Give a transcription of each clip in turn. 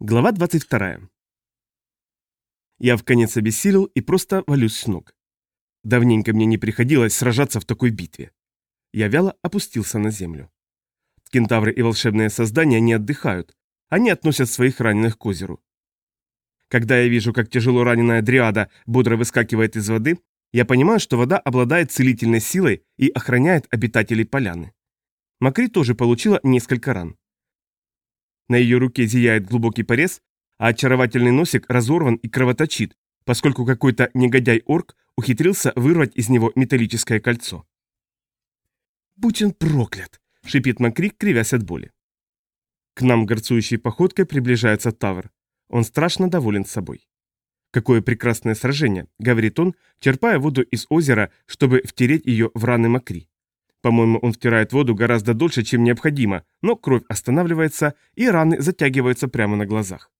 Глава 22. Я в конец обессилел и просто валюсь с ног. Давненько мне не приходилось сражаться в такой битве. Я вяло опустился на землю. Кентавры и волшебные создания не отдыхают, они относят своих раненых к озеру. Когда я вижу, как тяжело раненая дриада бодро выскакивает из воды, я понимаю, что вода обладает целительной силой и охраняет обитателей поляны. Макри тоже получила несколько ран. На ее руке зияет глубокий порез, а очаровательный носик разорван и кровоточит, поскольку какой-то негодяй-орк ухитрился вырвать из него металлическое кольцо. «Будь он проклят!» — шипит Макрик, кривясь от боли. К нам горцующей походкой приближается Тавр. Он страшно доволен собой. «Какое прекрасное сражение!» — говорит он, черпая воду из озера, чтобы втереть ее в раны Макри. По-моему, он втирает воду гораздо дольше, чем необходимо, но кровь останавливается, и раны затягиваются прямо на глазах.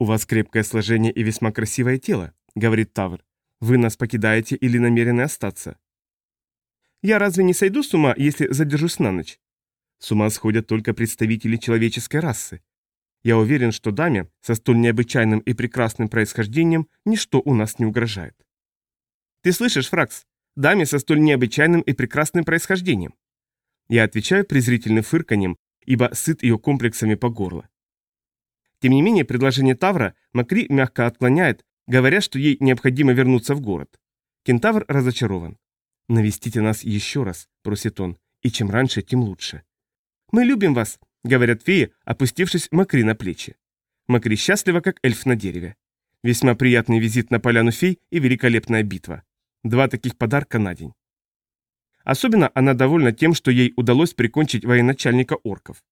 «У вас крепкое сложение и весьма красивое тело», — говорит Тавр. «Вы нас покидаете или намерены остаться?» «Я разве не сойду с ума, если задержусь на ночь?» С ума сходят только представители человеческой расы. Я уверен, что даме со столь необычайным и прекрасным происхождением ничто у нас не угрожает. «Ты слышишь, Фракс? Даме со столь необычайным и прекрасным происхождением? Я отвечаю презрительным фырканьем, ибо сыт ее комплексами по горло. Тем не менее, предложение Тавра Макри мягко отклоняет, говоря, что ей необходимо вернуться в город. Кентавр разочарован. «Навестите нас еще раз», — просит он, — «и чем раньше, тем лучше». «Мы любим вас», — говорят феи, опустившись Макри на плечи. Макри счастлива, как эльф на дереве. Весьма приятный визит на поляну фей и великолепная битва. Два таких подарка на день. Особенно она довольна тем, что ей удалось прикончить военачальника орков.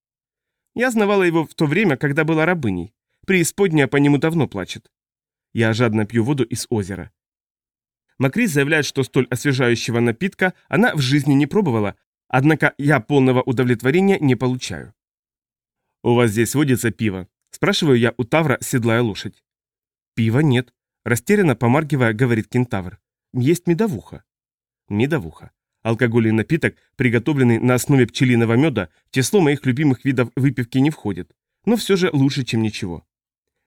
Я знавала его в то время, когда была рабыней. Преисподняя по нему давно плачет. Я жадно пью воду из озера. Макрис заявляет, что столь освежающего напитка она в жизни не пробовала, однако я полного удовлетворения не получаю. «У вас здесь водится пиво?» – спрашиваю я у Тавра, седлая лошадь. «Пива нет», – растерянно помаргивая, говорит кентавр есть медовуха. Медовуха. Алкогольный напиток, приготовленный на основе пчелиного меда, в число моих любимых видов выпивки не входит, но все же лучше, чем ничего.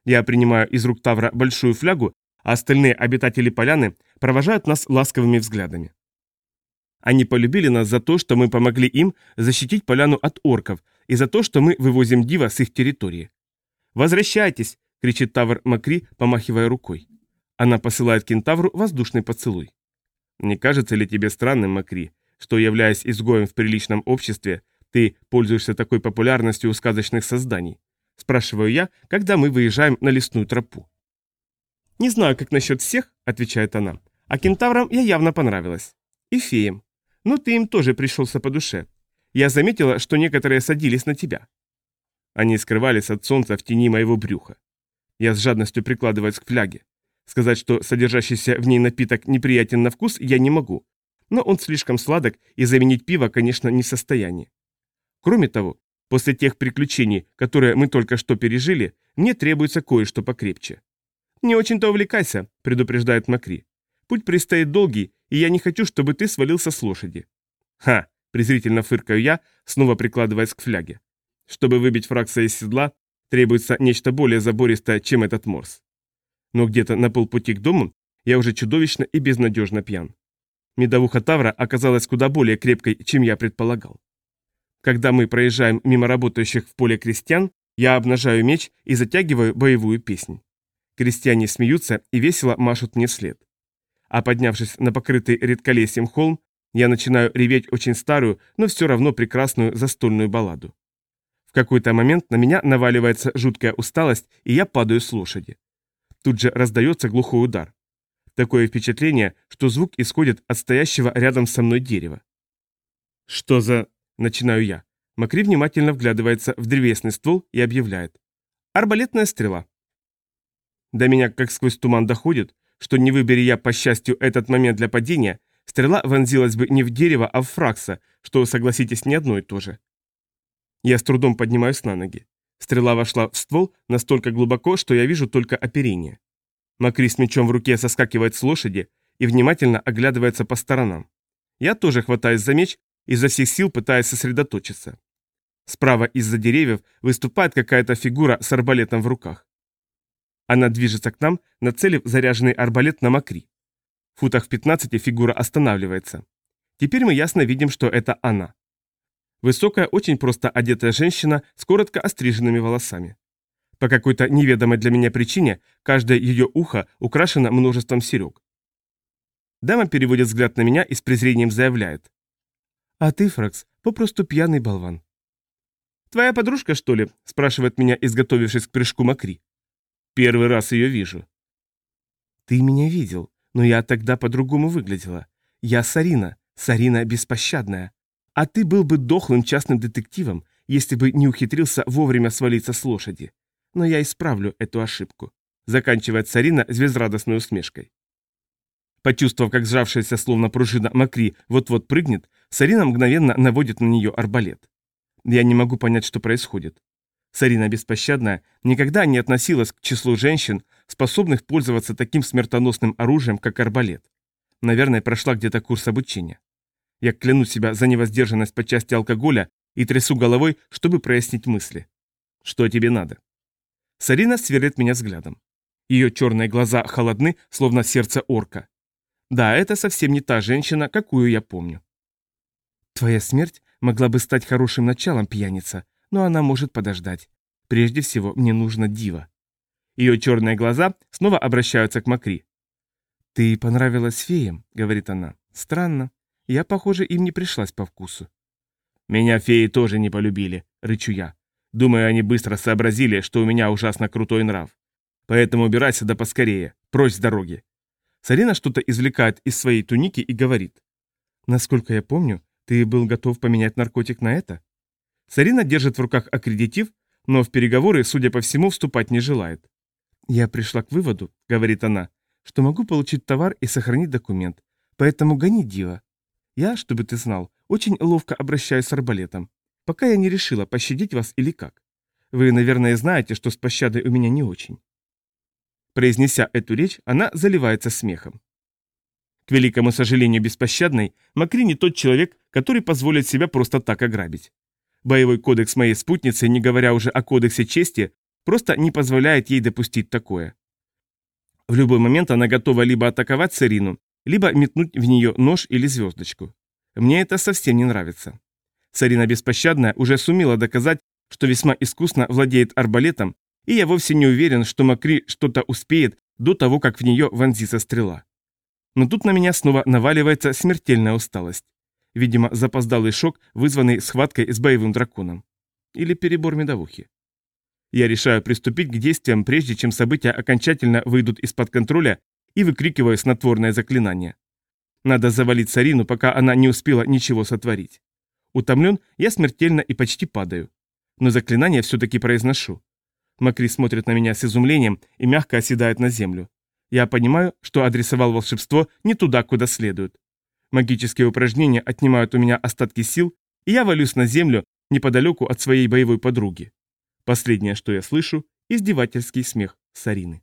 Я принимаю из рук Тавра большую флягу, а остальные обитатели поляны провожают нас ласковыми взглядами. Они полюбили нас за то, что мы помогли им защитить поляну от орков, и за то, что мы вывозим дива с их территории. «Возвращайтесь!» — кричит Тавр Макри, помахивая рукой. Она посылает кентавру воздушный поцелуй. Не кажется ли тебе странным, Макри, что, являясь изгоем в приличном обществе, ты пользуешься такой популярностью у сказочных созданий? Спрашиваю я, когда мы выезжаем на лесную тропу. «Не знаю, как насчет всех», — отвечает она, — «а кентаврам я явно понравилась. И феям. Но ты им тоже пришелся по душе. Я заметила, что некоторые садились на тебя». Они скрывались от солнца в тени моего брюха. Я с жадностью прикладываюсь к фляге. Сказать, что содержащийся в ней напиток неприятен на вкус, я не могу. Но он слишком сладок, и заменить пиво, конечно, не в состоянии. Кроме того, после тех приключений, которые мы только что пережили, мне требуется кое-что покрепче. «Не очень-то увлекайся», — предупреждает Макри. «Путь предстоит долгий, и я не хочу, чтобы ты свалился с лошади». «Ха!» — презрительно фыркаю я, снова прикладываясь к фляге. Чтобы выбить фракса из седла, требуется нечто более забористое, чем этот морс но где-то на полпути к дому я уже чудовищно и безнадежно пьян. Медовуха Тавра оказалась куда более крепкой, чем я предполагал. Когда мы проезжаем мимо работающих в поле крестьян, я обнажаю меч и затягиваю боевую песнь. Крестьяне смеются и весело машут мне вслед. А поднявшись на покрытый редколесьем холм, я начинаю реветь очень старую, но все равно прекрасную застольную балладу. В какой-то момент на меня наваливается жуткая усталость, и я падаю с лошади. Тут же раздается глухой удар. Такое впечатление, что звук исходит от стоящего рядом со мной дерева. «Что за...» – начинаю я. Макри внимательно вглядывается в древесный ствол и объявляет. «Арбалетная стрела». До меня как сквозь туман доходит, что не выбери я, по счастью, этот момент для падения, стрела вонзилась бы не в дерево, а в фракса, что, согласитесь, не одно и то же. Я с трудом поднимаюсь на ноги. Стрела вошла в ствол настолько глубоко, что я вижу только оперение. Макри с мечом в руке соскакивает с лошади и внимательно оглядывается по сторонам. Я тоже хватаюсь за меч, изо всех сил пытаясь сосредоточиться. Справа из-за деревьев выступает какая-то фигура с арбалетом в руках. Она движется к нам, нацелив заряженный арбалет на Макри. В футах в 15 фигура останавливается. Теперь мы ясно видим, что это она. Высокая, очень просто одетая женщина с коротко остриженными волосами. По какой-то неведомой для меня причине каждое ее ухо украшено множеством серег. Дама переводит взгляд на меня и с презрением заявляет. «А ты, Фракс, попросту пьяный болван». «Твоя подружка, что ли?» – спрашивает меня, изготовившись к прыжку Макри. «Первый раз ее вижу». «Ты меня видел, но я тогда по-другому выглядела. Я Сарина, Сарина беспощадная. А ты был бы дохлым частным детективом, если бы не ухитрился вовремя свалиться с лошади. Но я исправлю эту ошибку», — заканчивает Сарина с безрадостной усмешкой. Почувствовав, как сжавшаяся словно пружина Макри вот-вот прыгнет, Сарина мгновенно наводит на нее арбалет. Я не могу понять, что происходит. Сарина беспощадная никогда не относилась к числу женщин, способных пользоваться таким смертоносным оружием, как арбалет. Наверное, прошла где-то курс обучения. Я кляну себя за невоздержанность по части алкоголя и трясу головой, чтобы прояснить мысли. Что тебе надо? Сарина сверлит меня взглядом. Ее черные глаза холодны, словно сердце орка. Да, это совсем не та женщина, какую я помню. Твоя смерть могла бы стать хорошим началом, пьяница, но она может подождать. Прежде всего, мне нужно дива. Ее черные глаза снова обращаются к Макри. «Ты понравилась феям», — говорит она. «Странно. Я, похоже, им не пришлась по вкусу». «Меня феи тоже не полюбили», — рычу я. Думаю, они быстро сообразили, что у меня ужасно крутой нрав. Поэтому убирайся да поскорее, прочь с дороги. Сарина что-то извлекает из своей туники и говорит. Насколько я помню, ты был готов поменять наркотик на это? Сарина держит в руках аккредитив, но в переговоры, судя по всему, вступать не желает. «Я пришла к выводу», — говорит она, — «что могу получить товар и сохранить документ. Поэтому гони дива. Я, чтобы ты знал, очень ловко обращаюсь с арбалетом, пока я не решила, пощадить вас или как. Вы, наверное, знаете, что с пощадой у меня не очень». Произнеся эту речь, она заливается смехом. К великому сожалению беспощадной, Макри не тот человек, который позволит себя просто так ограбить. Боевой кодекс моей спутницы, не говоря уже о кодексе чести, просто не позволяет ей допустить такое. В любой момент она готова либо атаковать Сарину, либо метнуть в нее нож или звездочку. Мне это совсем не нравится. Сарина Беспощадная уже сумела доказать, что весьма искусно владеет арбалетом, и я вовсе не уверен, что Макри что-то успеет до того, как в нее вонзится стрела. Но тут на меня снова наваливается смертельная усталость. Видимо, запоздалый шок, вызванный схваткой с боевым драконом. Или перебор медовухи. Я решаю приступить к действиям, прежде чем события окончательно выйдут из-под контроля и выкрикиваю снотворное заклинание. Надо завалить Сарину, пока она не успела ничего сотворить. Утомлен, я смертельно и почти падаю. Но заклинание все-таки произношу. Макри смотрит на меня с изумлением и мягко оседает на землю. Я понимаю, что адресовал волшебство не туда, куда следует. Магические упражнения отнимают у меня остатки сил, и я валюсь на землю неподалеку от своей боевой подруги. Последнее, что я слышу, издевательский смех Сарины.